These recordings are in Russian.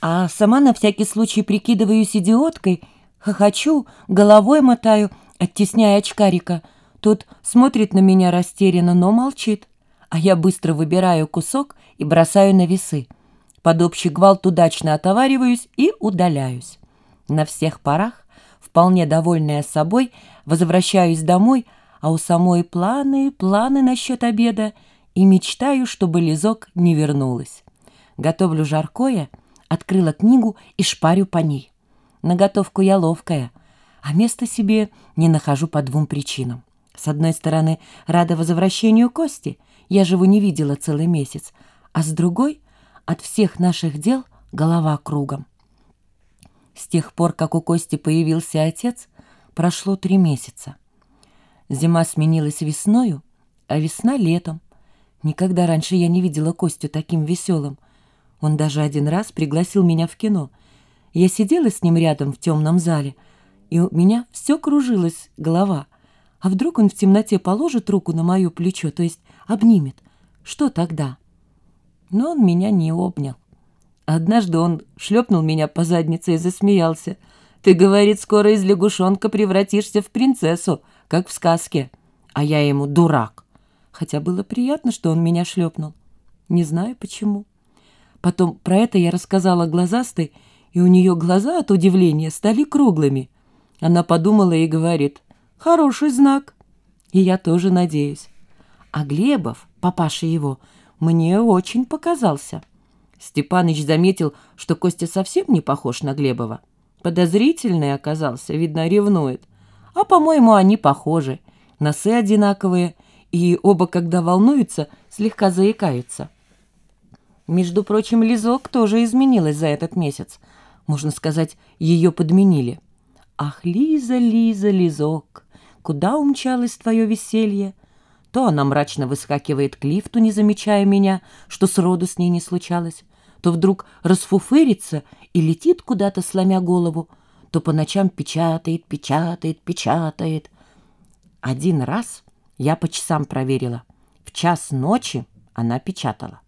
А сама на всякий случай прикидываюсь идиоткой, хохочу, головой мотаю, оттесняя очкарика. Тот смотрит на меня растерянно, но молчит. А я быстро выбираю кусок и бросаю на весы. Под общий гвалт удачно отовариваюсь и удаляюсь. На всех парах, вполне довольная собой, возвращаюсь домой, а у самой планы, планы насчет обеда, и мечтаю, чтобы Лизок не вернулась. Готовлю жаркое, открыла книгу и шпарю по ней. На готовку я ловкая, а места себе не нахожу по двум причинам. С одной стороны, рада возвращению Кости, я же его не видела целый месяц, а с другой, от всех наших дел голова кругом. С тех пор, как у Кости появился отец, прошло три месяца. Зима сменилась весною, а весна — летом. Никогда раньше я не видела Костю таким веселым. Он даже один раз пригласил меня в кино. Я сидела с ним рядом в темном зале, и у меня все кружилась голова. А вдруг он в темноте положит руку на мое плечо, то есть обнимет? Что тогда? Но он меня не обнял. Однажды он шлепнул меня по заднице и засмеялся. «Ты, — говорит, — скоро из лягушонка превратишься в принцессу, как в сказке». А я ему «дурак». Хотя было приятно, что он меня шлепнул. Не знаю почему. Потом про это я рассказала глазастой, и у нее глаза от удивления стали круглыми. Она подумала и говорит «Хороший знак». И я тоже надеюсь. А Глебов, папаша его, мне очень показался. Степаныч заметил, что Костя совсем не похож на Глебова. Подозрительный оказался, видно, ревнует. А, по-моему, они похожи. Носы одинаковые, и оба, когда волнуются, слегка заикаются. Между прочим, Лизок тоже изменилась за этот месяц. Можно сказать, ее подменили. «Ах, Лиза, Лиза, Лизок, куда умчалось твое веселье?» То она мрачно выскакивает к лифту, не замечая меня, что сроду с ней не случалось, то вдруг расфуфырится и летит куда-то, сломя голову, то по ночам печатает, печатает, печатает. Один раз я по часам проверила. В час ночи она печатала.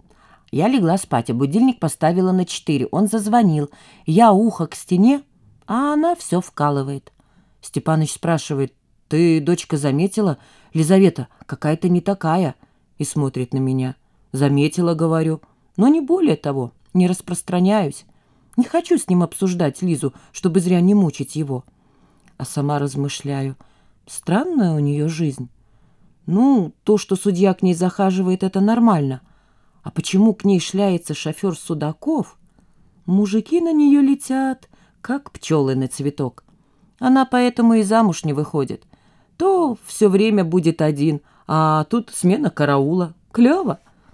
Я легла спать, а будильник поставила на четыре. Он зазвонил. Я ухо к стене, а она все вкалывает. Степаныч спрашивает, «Ты, дочка, заметила? Лизавета какая-то не такая». И смотрит на меня. «Заметила, говорю. Но не более того, не распространяюсь. Не хочу с ним обсуждать Лизу, чтобы зря не мучить его». А сама размышляю. Странная у нее жизнь. Ну, то, что судья к ней захаживает, это нормально. А почему к ней шляется шофер Судаков? Мужики на нее летят, как пчелы на цветок. Она поэтому и замуж не выходит то все время будет один, а тут смена караула. Клево.